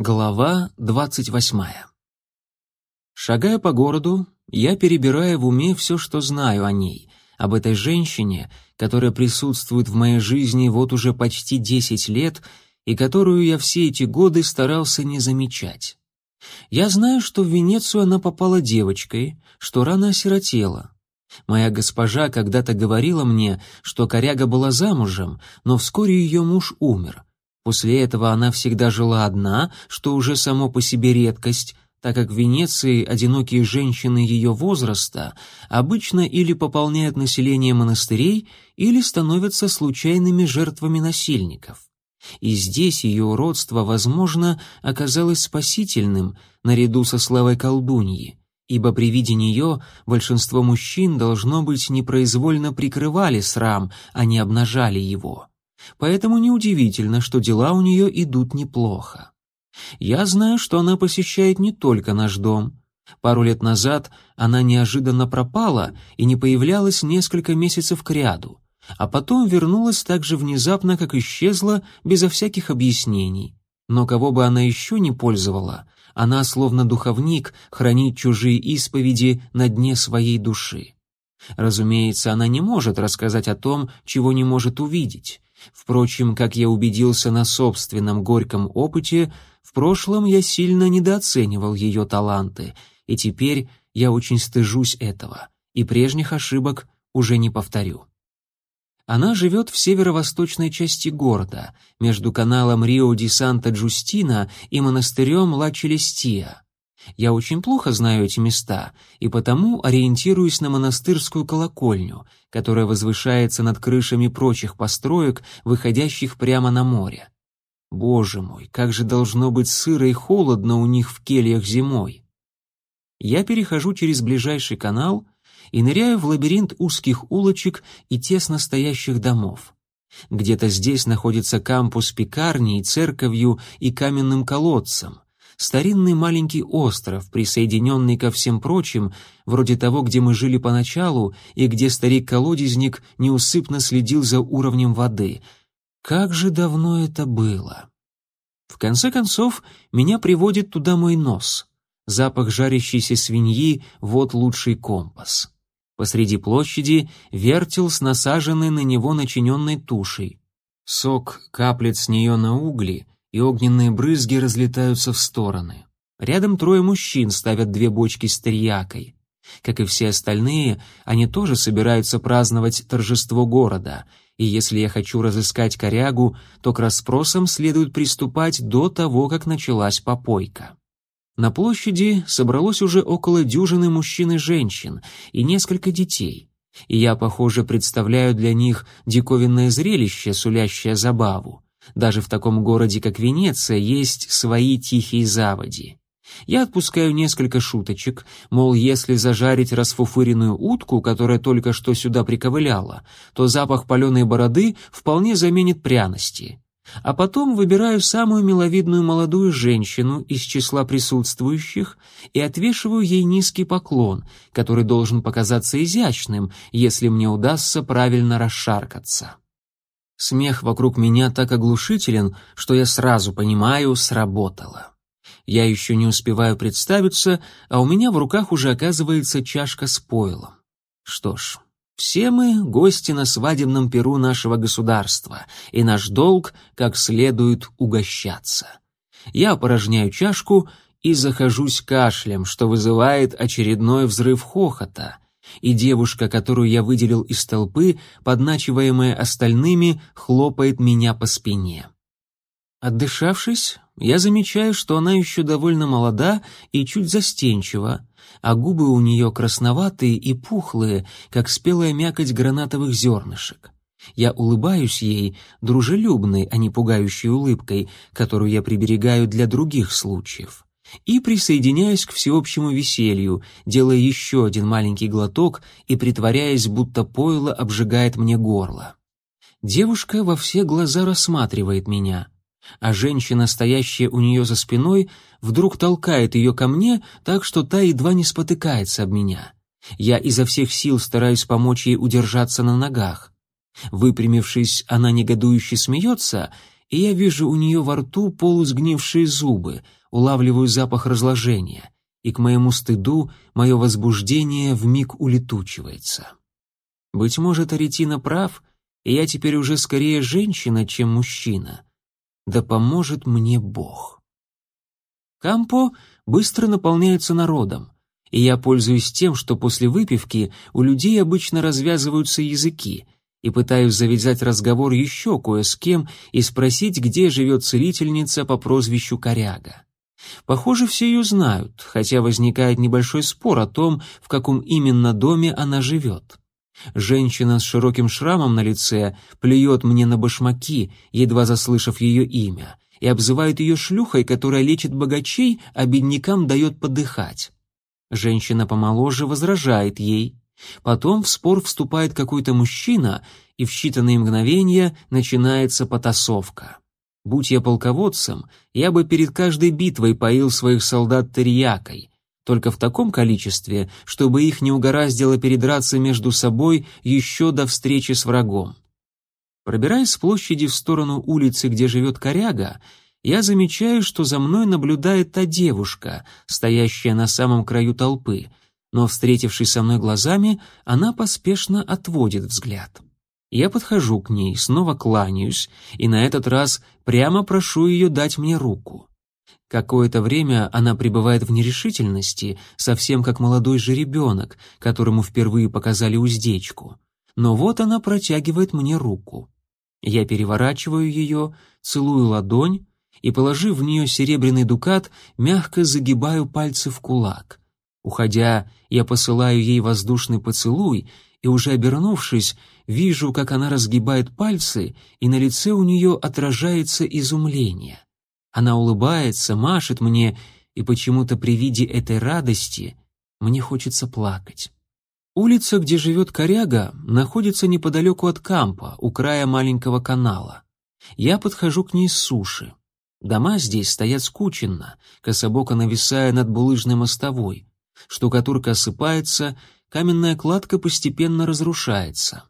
Глава двадцать восьмая. Шагая по городу, я перебираю в уме все, что знаю о ней, об этой женщине, которая присутствует в моей жизни вот уже почти десять лет и которую я все эти годы старался не замечать. Я знаю, что в Венецию она попала девочкой, что рано осиротела. Моя госпожа когда-то говорила мне, что коряга была замужем, но вскоре ее муж умер — После этого она всегда жила одна, что уже само по себе редкость, так как в Венеции одинокие женщины ее возраста обычно или пополняют население монастырей, или становятся случайными жертвами насильников. И здесь ее уродство, возможно, оказалось спасительным, наряду со славой колдуньи, ибо при виде нее большинство мужчин, должно быть, непроизвольно прикрывали срам, а не обнажали его. Поэтому неудивительно, что дела у нее идут неплохо. Я знаю, что она посещает не только наш дом. Пару лет назад она неожиданно пропала и не появлялась несколько месяцев кряду, а потом вернулась так же внезапно, как исчезла, безо всяких объяснений. Но кого бы она еще не пользовала, она, словно духовник, хранит чужие исповеди на дне своей души. Разумеется, она не может рассказать о том, чего не может увидеть, Впрочем, как я убедился на собственном горьком опыте, в прошлом я сильно недооценивал ее таланты, и теперь я очень стыжусь этого, и прежних ошибок уже не повторю. Она живет в северо-восточной части города, между каналом Рио-ди-Санта-Джустина и монастырем Ла-Челестия. Я очень плохо знаю эти места, и потому ориентируюсь на монастырскую колокольню, которая возвышается над крышами прочих построек, выходящих прямо на море. Боже мой, как же должно быть сыро и холодно у них в кельях зимой. Я перехожу через ближайший канал и ныряю в лабиринт узких улочек и тесно стоящих домов. Где-то здесь находится кампус пекарней, церковью и каменным колодцем — старинный маленький остров, присоединенный ко всем прочим, вроде того, где мы жили поначалу и где старик-колодезник неусыпно следил за уровнем воды. Как же давно это было! В конце концов, меня приводит туда мой нос. Запах жарящейся свиньи — вот лучший компас. Посреди площади вертел с насаженной на него начиненной тушей. Сок каплет с нее на угли — и огненные брызги разлетаются в стороны. Рядом трое мужчин ставят две бочки с терьякой. Как и все остальные, они тоже собираются праздновать торжество города, и если я хочу разыскать корягу, то к расспросам следует приступать до того, как началась попойка. На площади собралось уже около дюжины мужчин и женщин и несколько детей, и я, похоже, представляю для них диковинное зрелище, сулящее забаву. Даже в таком городе, как Венеция, есть свои тихие заводи. Я отпускаю несколько шуточек, мол, если зажарить расфуфыренную утку, которая только что сюда приковыляла, то запах паленой бороды вполне заменит пряности. А потом выбираю самую миловидную молодую женщину из числа присутствующих и отвешиваю ей низкий поклон, который должен показаться изящным, если мне удастся правильно расшаркаться. Смех вокруг меня так оглушителен, что я сразу понимаю, сработало. Я еще не успеваю представиться, а у меня в руках уже оказывается чашка с пойлом. Что ж, все мы гости на свадебном перу нашего государства, и наш долг как следует угощаться. Я опорожняю чашку и захожусь кашлем, что вызывает очередной взрыв хохота — и девушка, которую я выделил из толпы, подначиваемая остальными, хлопает меня по спине. Отдышавшись, я замечаю, что она еще довольно молода и чуть застенчива, а губы у нее красноватые и пухлые, как спелая мякоть гранатовых зернышек. Я улыбаюсь ей, дружелюбной, а не пугающей улыбкой, которую я приберегаю для других случаев и присоединяюсь к всеобщему веселью, делая еще один маленький глоток и притворяясь, будто пойло обжигает мне горло. Девушка во все глаза рассматривает меня, а женщина, стоящая у нее за спиной, вдруг толкает ее ко мне так, что та едва не спотыкается об меня. Я изо всех сил стараюсь помочь ей удержаться на ногах. Выпрямившись, она негодующе смеется — и я вижу у нее во рту полусгнившие зубы, улавливаю запах разложения, и к моему стыду мое возбуждение вмиг улетучивается. Быть может, Аретина прав, и я теперь уже скорее женщина, чем мужчина. Да поможет мне Бог. Кампо быстро наполняется народом, и я пользуюсь тем, что после выпивки у людей обычно развязываются языки, и пытаюсь завязать разговор еще кое с кем и спросить, где живет целительница по прозвищу Коряга. Похоже, все ее знают, хотя возникает небольшой спор о том, в каком именно доме она живет. Женщина с широким шрамом на лице плюет мне на башмаки, едва заслышав ее имя, и обзывает ее шлюхой, которая лечит богачей, а беднякам дает подыхать. Женщина помоложе возражает ей. Потом в спор вступает какой-то мужчина, и в считанные мгновения начинается потасовка. Будь я полководцем, я бы перед каждой битвой поил своих солдат терьякой, только в таком количестве, чтобы их не угораздило передраться между собой еще до встречи с врагом. Пробираясь с площади в сторону улицы, где живет коряга, я замечаю, что за мной наблюдает та девушка, стоящая на самом краю толпы, но, встретившись со мной глазами, она поспешно отводит взгляд. Я подхожу к ней, снова кланяюсь, и на этот раз прямо прошу ее дать мне руку. Какое-то время она пребывает в нерешительности, совсем как молодой жеребенок, которому впервые показали уздечку. Но вот она протягивает мне руку. Я переворачиваю ее, целую ладонь и, положив в нее серебряный дукат, мягко загибаю пальцы в кулак. Уходя, я посылаю ей воздушный поцелуй, и уже обернувшись, вижу, как она разгибает пальцы, и на лице у нее отражается изумление. Она улыбается, машет мне, и почему-то при виде этой радости мне хочется плакать. Улица, где живет коряга, находится неподалеку от кампа, у края маленького канала. Я подхожу к ней с суши. Дома здесь стоят скученно, кособоко нависая над булыжной мостовой. Штукатурка осыпается, каменная кладка постепенно разрушается.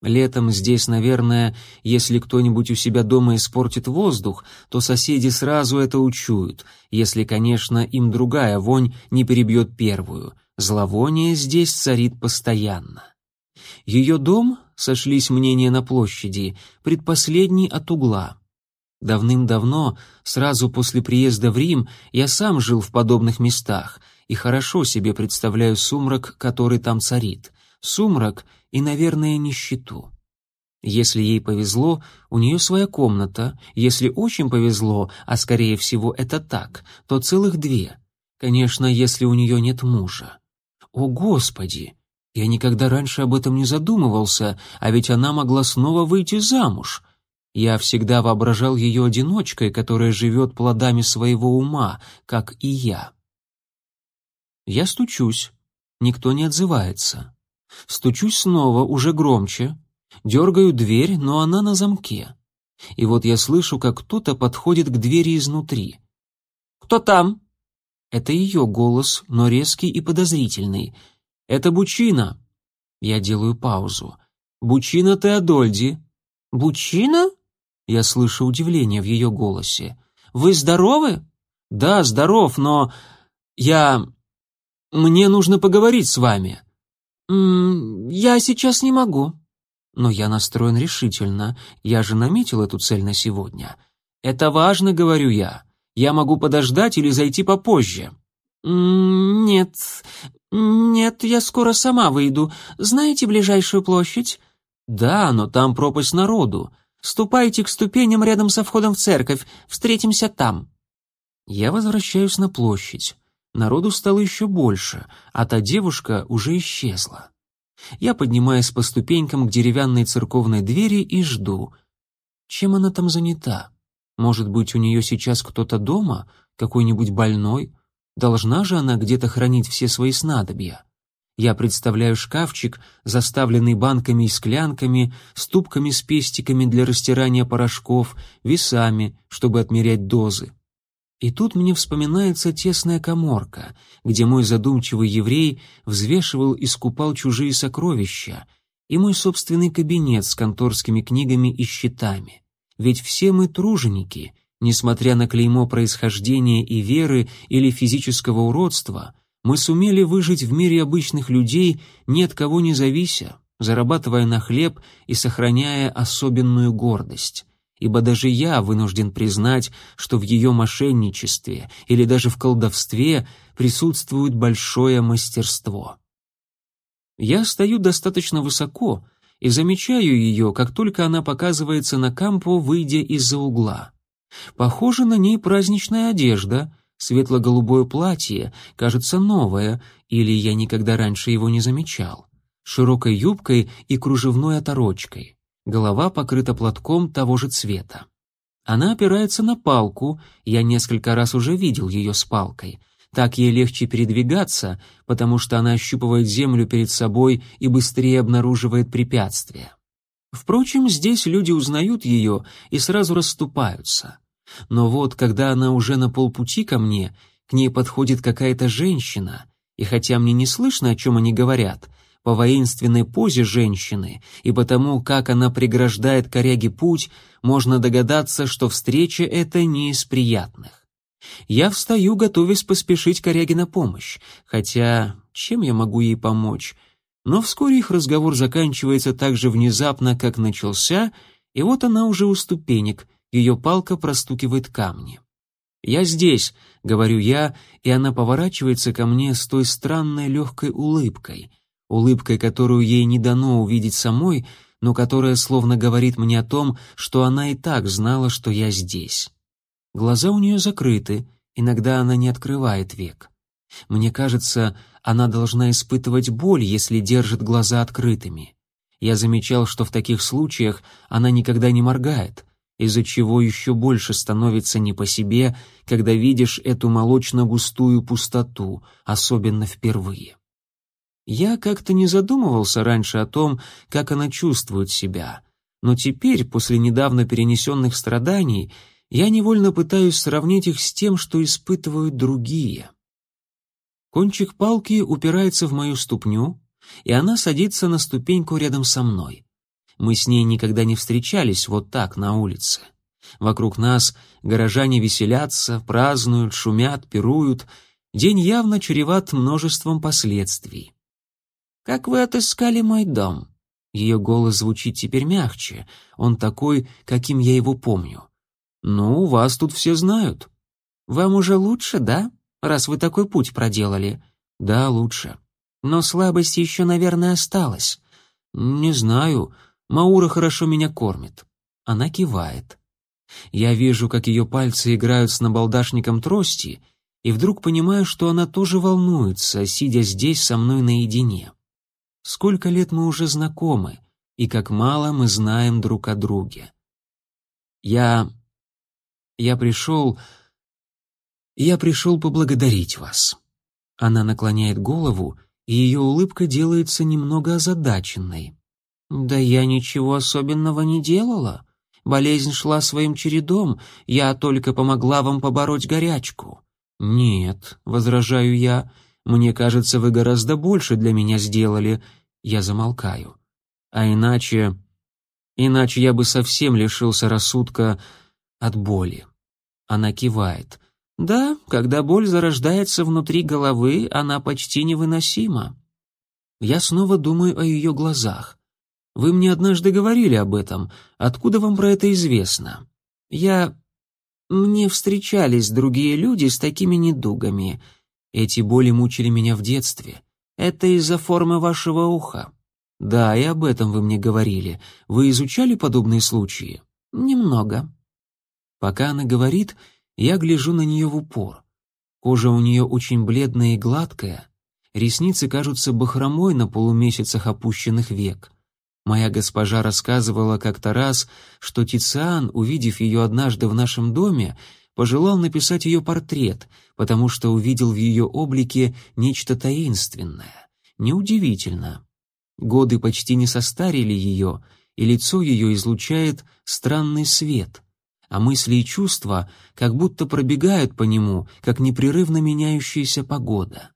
Летом здесь, наверное, если кто-нибудь у себя дома испортит воздух, то соседи сразу это учуют, если, конечно, им другая вонь не перебьет первую. Зловоние здесь царит постоянно. Ее дом, сошлись мнения на площади, предпоследний от угла. Давным-давно, сразу после приезда в Рим, я сам жил в подобных местах и хорошо себе представляю сумрак, который там царит. Сумрак — и, наверное, нищету. Если ей повезло, у нее своя комната, если очень повезло, а скорее всего это так, то целых две. Конечно, если у нее нет мужа. О, Господи! Я никогда раньше об этом не задумывался, а ведь она могла снова выйти замуж. Я всегда воображал ее одиночкой, которая живет плодами своего ума, как и я. Я стучусь. Никто не отзывается. Стучусь снова, уже громче. Дергаю дверь, но она на замке. И вот я слышу, как кто-то подходит к двери изнутри. «Кто там?» Это ее голос, но резкий и подозрительный. «Это Бучина!» Я делаю паузу. «Бучина Теодольди!» «Бучина?» Я слышу удивление в ее голосе. «Вы здоровы?» «Да, здоров, но... Я... Мне нужно поговорить с вами». «М «Я сейчас не могу». «Но я настроен решительно. Я же наметил эту цель на сегодня». «Это важно», — говорю я. «Я могу подождать или зайти попозже». «Нет, нет, я скоро сама выйду. Знаете ближайшую площадь?» «Да, но там пропасть народу. Ступайте к ступеням рядом со входом в церковь. Встретимся там». Я возвращаюсь на площадь. Народу стало еще больше, а та девушка уже исчезла. Я поднимаюсь по ступенькам к деревянной церковной двери и жду. Чем она там занята? Может быть, у нее сейчас кто-то дома, какой-нибудь больной? Должна же она где-то хранить все свои снадобья. Я представляю шкафчик, заставленный банками и склянками, ступками с пестиками для растирания порошков, весами, чтобы отмерять дозы. И тут мне вспоминается тесная коморка, где мой задумчивый еврей взвешивал и скупал чужие сокровища, и мой собственный кабинет с конторскими книгами и счетами. ведь все мы труженики, несмотря на клеймо происхождения и веры или физического уродства, мы сумели выжить в мире обычных людей, ни от кого не завися, зарабатывая на хлеб и сохраняя особенную гордость. Ибо даже я вынужден признать, что в ее мошенничестве или даже в колдовстве присутствует большое мастерство. Я стою достаточно высоко и замечаю ее, как только она показывается на кампо, выйдя из-за угла. Похоже, на ней праздничная одежда, светло-голубое платье, кажется, новое, или я никогда раньше его не замечал, широкой юбкой и кружевной оторочкой. Голова покрыта платком того же цвета. Она опирается на палку, я несколько раз уже видел ее с палкой. Так ей легче передвигаться, потому что она ощупывает землю перед собой и быстрее обнаруживает препятствия. Впрочем, здесь люди узнают ее и сразу расступаются. Но вот, когда она уже на полпути ко мне, к ней подходит какая-то женщина, и хотя мне не слышно, о чем они говорят, по воинственной позе женщины и потому, как она преграждает коряге путь, можно догадаться, что встреча эта не из приятных. Я встаю, готовясь поспешить коряге на помощь, хотя чем я могу ей помочь? Но вскоре их разговор заканчивается так же внезапно, как начался, и вот она уже у ступенек, ее палка простукивает камни. «Я здесь», — говорю я, и она поворачивается ко мне с той странной легкой улыбкой, улыбкой, которую ей не дано увидеть самой, но которая словно говорит мне о том, что она и так знала, что я здесь. Глаза у нее закрыты, иногда она не открывает век. Мне кажется, она должна испытывать боль, если держит глаза открытыми. Я замечал, что в таких случаях она никогда не моргает, из-за чего еще больше становится не по себе, когда видишь эту молочно-густую пустоту, особенно впервые. Я как-то не задумывался раньше о том, как она чувствует себя, но теперь, после недавно перенесенных страданий, я невольно пытаюсь сравнить их с тем, что испытывают другие. Кончик палки упирается в мою ступню, и она садится на ступеньку рядом со мной. Мы с ней никогда не встречались вот так на улице. Вокруг нас горожане веселятся, празднуют, шумят, пируют. День явно чреват множеством последствий. «Как вы отыскали мой дом?» Ее голос звучит теперь мягче. Он такой, каким я его помню. «Ну, вас тут все знают». «Вам уже лучше, да? Раз вы такой путь проделали». «Да, лучше». «Но слабость еще, наверное, осталась». «Не знаю. Маура хорошо меня кормит». Она кивает. Я вижу, как ее пальцы играют с набалдашником трости, и вдруг понимаю, что она тоже волнуется, сидя здесь со мной наедине. Сколько лет мы уже знакомы, и как мало мы знаем друг о друге. Я я пришел... Я пришел поблагодарить вас». Она наклоняет голову, и ее улыбка делается немного озадаченной. «Да я ничего особенного не делала. Болезнь шла своим чередом, я только помогла вам побороть горячку». «Нет», — возражаю я, — «мне кажется, вы гораздо больше для меня сделали». Я замолкаю. «А иначе...» «Иначе я бы совсем лишился рассудка от боли». Она кивает. Да, когда боль зарождается внутри головы, она почти невыносима. Я снова думаю о ее глазах. Вы мне однажды говорили об этом. Откуда вам про это известно? Я... Мне встречались другие люди с такими недугами. Эти боли мучили меня в детстве. Это из-за формы вашего уха. Да, и об этом вы мне говорили. Вы изучали подобные случаи? Немного. Пока она говорит, я гляжу на нее в упор. Кожа у нее очень бледная и гладкая, ресницы кажутся бахромой на полумесяцах опущенных век. Моя госпожа рассказывала как-то раз, что Тициан, увидев ее однажды в нашем доме, пожелал написать ее портрет, потому что увидел в ее облике нечто таинственное. Неудивительно. Годы почти не состарили ее, и лицо ее излучает странный свет — а мысли и чувства как будто пробегают по нему, как непрерывно меняющаяся погода.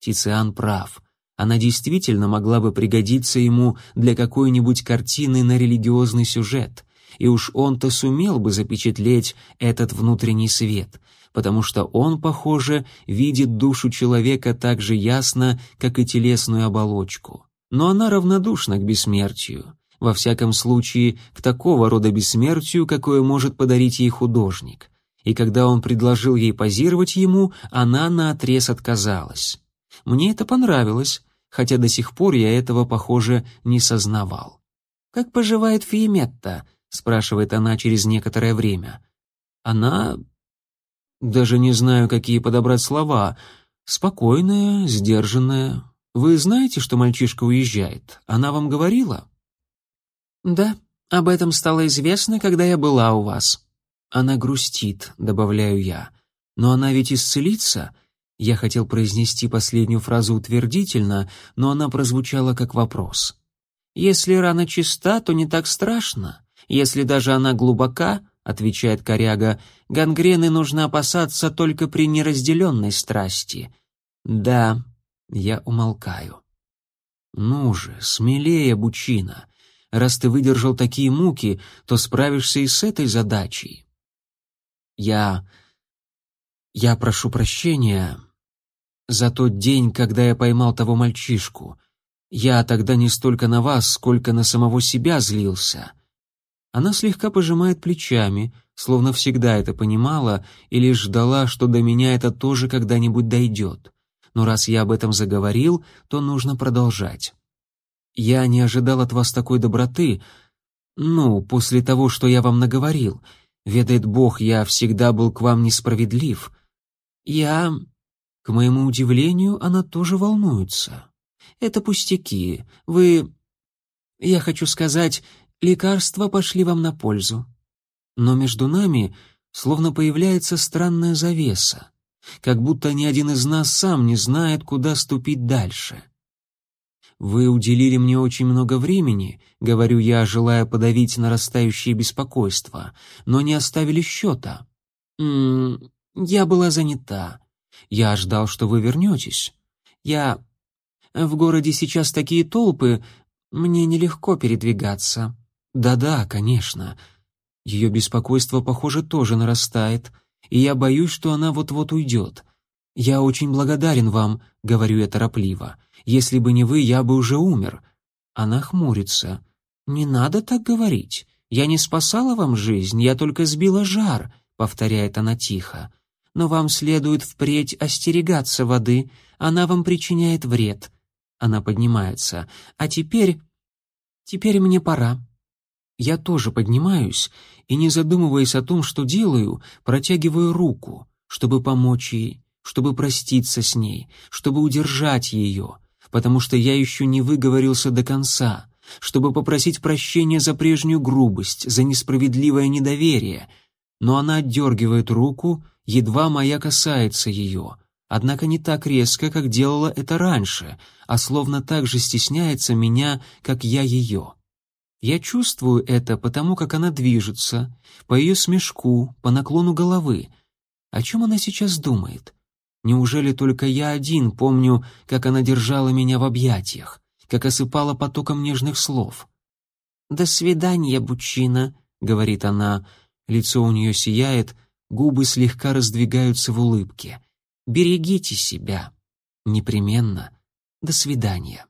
Тициан прав. Она действительно могла бы пригодиться ему для какой-нибудь картины на религиозный сюжет. И уж он-то сумел бы запечатлеть этот внутренний свет, потому что он, похоже, видит душу человека так же ясно, как и телесную оболочку. Но она равнодушна к бессмертию, во всяком случае, к такого рода бессмертию, какое может подарить ей художник. И когда он предложил ей позировать ему, она наотрез отказалась. Мне это понравилось, хотя до сих пор я этого, похоже, не сознавал. «Как поживает Фиеметта?» — спрашивает она через некоторое время. Она даже не знаю, какие подобрать слова. Спокойная, сдержанная. Вы знаете, что мальчишка уезжает? Она вам говорила? Да, об этом стало известно, когда я была у вас. Она грустит, добавляю я. Но она ведь исцелится? Я хотел произнести последнюю фразу утвердительно, но она прозвучала как вопрос. Если рана чиста, то не так страшно. Если даже она глубока, отвечает коряга, гангрены нужно опасаться только при неразделенной страсти. Да, я умолкаю. Ну же, смелее, Бучина. Раз ты выдержал такие муки, то справишься и с этой задачей. Я... Я прошу прощения за тот день, когда я поймал того мальчишку. Я тогда не столько на вас, сколько на самого себя злился. Она слегка пожимает плечами, словно всегда это понимала и лишь ждала, что до меня это тоже когда-нибудь дойдет. Но раз я об этом заговорил, то нужно продолжать. Я не ожидал от вас такой доброты, ну, после того, что я вам наговорил. Ведает Бог, я всегда был к вам несправедлив. Я... К моему удивлению, она тоже волнуется. Это пустяки. Вы... Я хочу сказать, лекарства пошли вам на пользу. Но между нами словно появляется странная завеса, как будто ни один из нас сам не знает, куда ступить дальше. «Вы уделили мне очень много времени», — говорю я, желая подавить нарастающее беспокойство, «но не оставили счета». «М я была занята. Я ждал, что вы вернетесь. Я... В городе сейчас такие толпы, мне нелегко передвигаться». «Да-да, конечно. Ее беспокойство, похоже, тоже нарастает, и я боюсь, что она вот-вот уйдет. Я очень благодарен вам», — говорю я торопливо. «Если бы не вы, я бы уже умер». Она хмурится. «Не надо так говорить. Я не спасала вам жизнь, я только сбила жар», — повторяет она тихо. «Но вам следует впредь остерегаться воды, она вам причиняет вред». Она поднимается. «А теперь... теперь мне пора». Я тоже поднимаюсь и, не задумываясь о том, что делаю, протягиваю руку, чтобы помочь ей, чтобы проститься с ней, чтобы удержать ее, потому что я еще не выговорился до конца, чтобы попросить прощения за прежнюю грубость, за несправедливое недоверие. Но она отдергивает руку, едва моя касается ее, однако не так резко, как делала это раньше, а словно так же стесняется меня, как я ее. Я чувствую это потому, как она движется, по ее смешку, по наклону головы. О чем она сейчас думает? Неужели только я один помню, как она держала меня в объятиях, как осыпала потоком нежных слов? «До свидания, Бучина», — говорит она. Лицо у нее сияет, губы слегка раздвигаются в улыбке. «Берегите себя. Непременно. До свидания».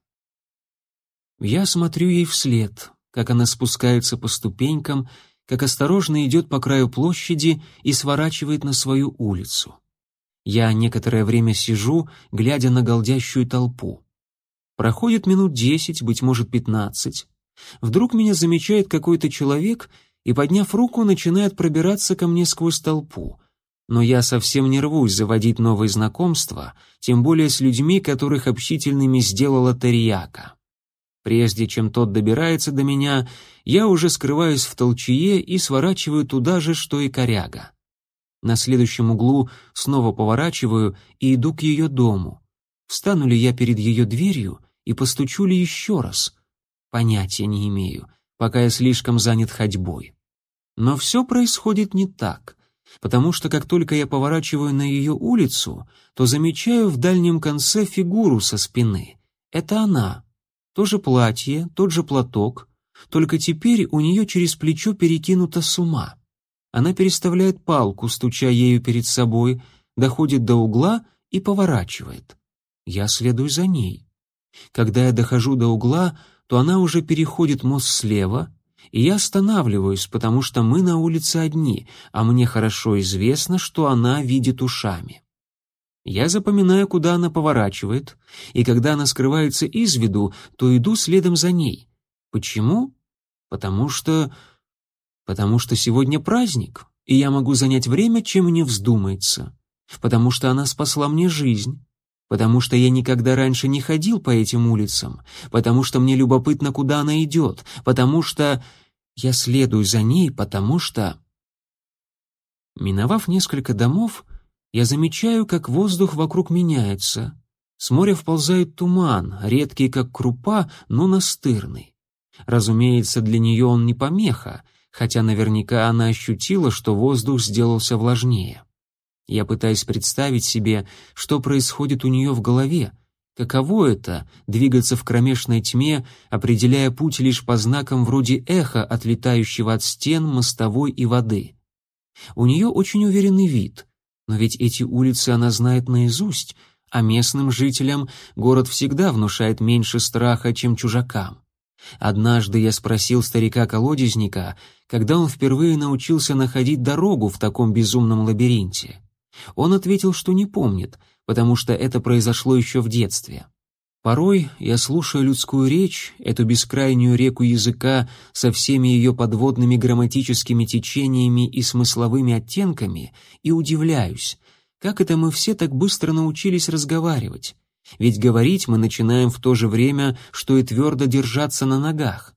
Я смотрю ей вслед, как она спускается по ступенькам, как осторожно идет по краю площади и сворачивает на свою улицу. Я некоторое время сижу, глядя на голдящую толпу. Проходит минут десять, быть может, пятнадцать. Вдруг меня замечает какой-то человек и, подняв руку, начинает пробираться ко мне сквозь толпу. Но я совсем не рвусь заводить новые знакомства, тем более с людьми, которых общительными сделала Тарияка. Прежде чем тот добирается до меня, я уже скрываюсь в толчее и сворачиваю туда же, что и коряга. На следующем углу снова поворачиваю и иду к ее дому. Встану ли я перед ее дверью и постучу ли еще раз? Понятия не имею, пока я слишком занят ходьбой. Но все происходит не так, потому что как только я поворачиваю на ее улицу, то замечаю в дальнем конце фигуру со спины. Это она, то же платье, тот же платок, только теперь у нее через плечо перекинута сума. Она переставляет палку, стуча ею перед собой, доходит до угла и поворачивает. Я следую за ней. Когда я дохожу до угла, то она уже переходит мост слева, и я останавливаюсь, потому что мы на улице одни, а мне хорошо известно, что она видит ушами. Я запоминаю, куда она поворачивает, и когда она скрывается из виду, то иду следом за ней. Почему? Потому что... Потому что сегодня праздник, и я могу занять время, чем мне вздумается. Потому что она спасла мне жизнь. Потому что я никогда раньше не ходил по этим улицам. Потому что мне любопытно, куда она идет. Потому что... Я следую за ней, потому что... Миновав несколько домов, я замечаю, как воздух вокруг меняется. С моря вползает туман, редкий как крупа, но настырный. Разумеется, для нее он не помеха, хотя наверняка она ощутила, что воздух сделался влажнее. Я пытаюсь представить себе, что происходит у нее в голове, каково это — двигаться в кромешной тьме, определяя путь лишь по знакам вроде эха, отлетающего от стен, мостовой и воды. У нее очень уверенный вид — но ведь эти улицы она знает наизусть, а местным жителям город всегда внушает меньше страха, чем чужакам. Однажды я спросил старика-колодезника, когда он впервые научился находить дорогу в таком безумном лабиринте. Он ответил, что не помнит, потому что это произошло еще в детстве. Порой я слушаю людскую речь, эту бескрайнюю реку языка со всеми ее подводными грамматическими течениями и смысловыми оттенками, и удивляюсь, как это мы все так быстро научились разговаривать. Ведь говорить мы начинаем в то же время, что и твердо держаться на ногах.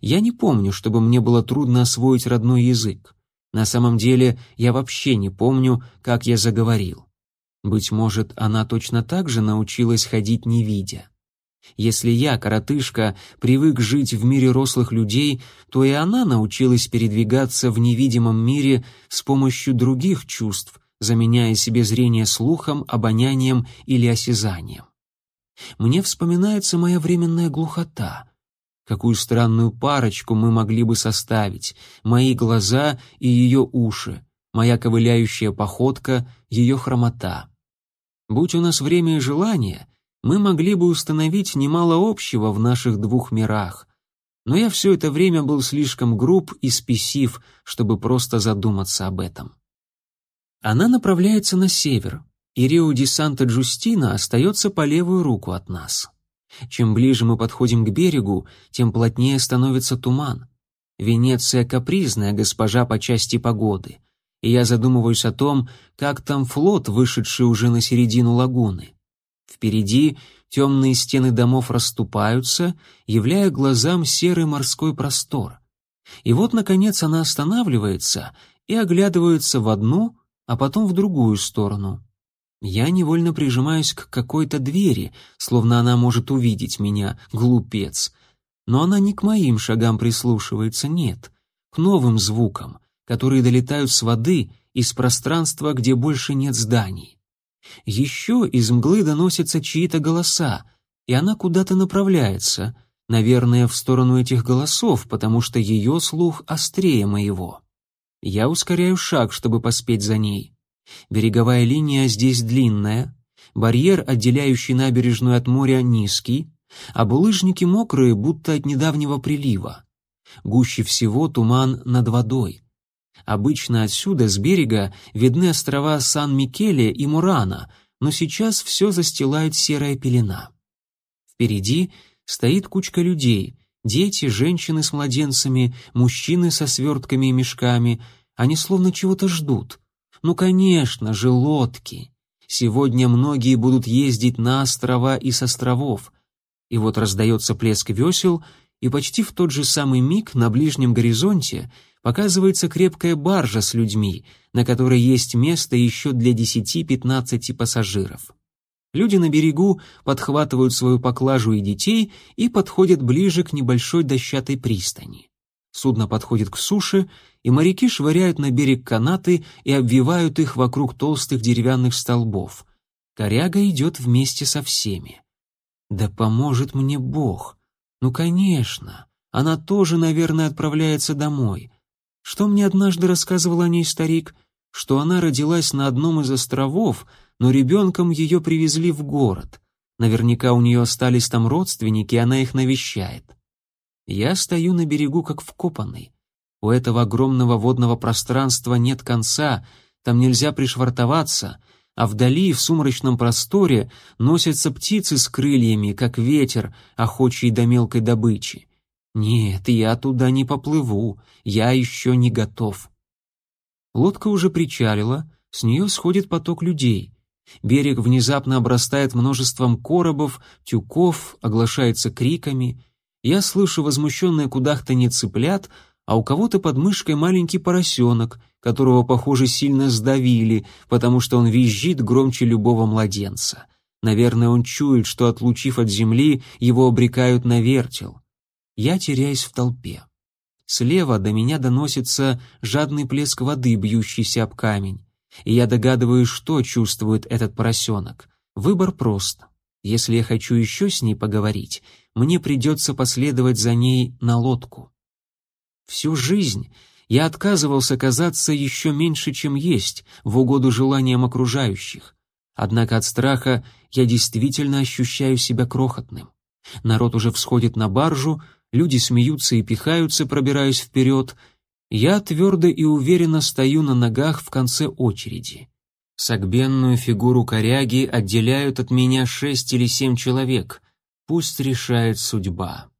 Я не помню, чтобы мне было трудно освоить родной язык. На самом деле, я вообще не помню, как я заговорил. Быть может, она точно так же научилась ходить не видя. Если я, коротышка, привык жить в мире рослых людей, то и она научилась передвигаться в невидимом мире с помощью других чувств, заменяя себе зрение слухом, обонянием или осязанием. Мне вспоминается моя временная глухота. Какую странную парочку мы могли бы составить, мои глаза и ее уши, моя ковыляющая походка, ее хромота. Будь у нас время и желание, мы могли бы установить немало общего в наших двух мирах. Но я все это время был слишком груб и спесив, чтобы просто задуматься об этом. Она направляется на север, и Рио-ди-Санта-Джустина остается по левую руку от нас. Чем ближе мы подходим к берегу, тем плотнее становится туман. Венеция капризная госпожа по части погоды — и я задумываюсь о том, как там флот, вышедший уже на середину лагуны. Впереди темные стены домов расступаются, являя глазам серый морской простор. И вот, наконец, она останавливается и оглядывается в одну, а потом в другую сторону. Я невольно прижимаюсь к какой-то двери, словно она может увидеть меня, глупец. Но она не к моим шагам прислушивается, нет, к новым звукам, которые долетают с воды из пространства, где больше нет зданий. Еще из мглы доносятся чьи-то голоса, и она куда-то направляется, наверное, в сторону этих голосов, потому что ее слух острее моего. Я ускоряю шаг, чтобы поспеть за ней. Береговая линия здесь длинная, барьер, отделяющий набережную от моря, низкий, а булыжники мокрые, будто от недавнего прилива. Гуще всего туман над водой. Обычно отсюда, с берега, видны острова Сан-Микеле и Мурана, но сейчас все застилает серая пелена. Впереди стоит кучка людей, дети, женщины с младенцами, мужчины со свертками и мешками. Они словно чего-то ждут. Ну, конечно же, лодки. Сегодня многие будут ездить на острова и с островов. И вот раздается плеск весел, и почти в тот же самый миг на ближнем горизонте показывается крепкая баржа с людьми, на которой есть место еще для 10-15 пассажиров. Люди на берегу подхватывают свою поклажу и детей и подходят ближе к небольшой дощатой пристани. Судно подходит к суше, и моряки швыряют на берег канаты и обвивают их вокруг толстых деревянных столбов. Коряга идет вместе со всеми. Да поможет мне Бог. Ну, конечно, Она тоже, наверное, отправляется домой. Что мне однажды рассказывал о ней старик? Что она родилась на одном из островов, но ребенком ее привезли в город. Наверняка у нее остались там родственники, и она их навещает. Я стою на берегу, как вкопанный. У этого огромного водного пространства нет конца, там нельзя пришвартоваться, а вдали, в сумрачном просторе, носятся птицы с крыльями, как ветер, охочий до мелкой добычи. Нет, я туда не поплыву, я еще не готов. Лодка уже причалила, с нее сходит поток людей. Берег внезапно обрастает множеством коробов, тюков, оглашается криками. Я слышу возмущенное кудахтанье цыплят, а у кого-то под мышкой маленький поросенок, которого, похоже, сильно сдавили, потому что он визжит громче любого младенца. Наверное, он чует, что, отлучив от земли, его обрекают на вертел. Я теряюсь в толпе. Слева до меня доносится жадный плеск воды, бьющийся об камень. И я догадываюсь, что чувствует этот поросенок. Выбор прост. Если я хочу еще с ней поговорить, мне придется последовать за ней на лодку. Всю жизнь я отказывался казаться еще меньше, чем есть, в угоду желаниям окружающих. Однако от страха я действительно ощущаю себя крохотным. Народ уже всходит на баржу, люди смеются и пихаются, пробираясь вперед. Я твердо и уверенно стою на ногах в конце очереди. Согбенную фигуру коряги отделяют от меня шесть или семь человек. Пусть решает судьба.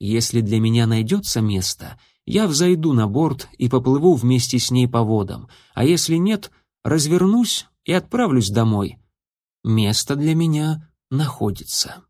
Если для меня найдется место — я взойду на борт и поплыву вместе с ней по водам, а если нет, развернусь и отправлюсь домой. Место для меня находится.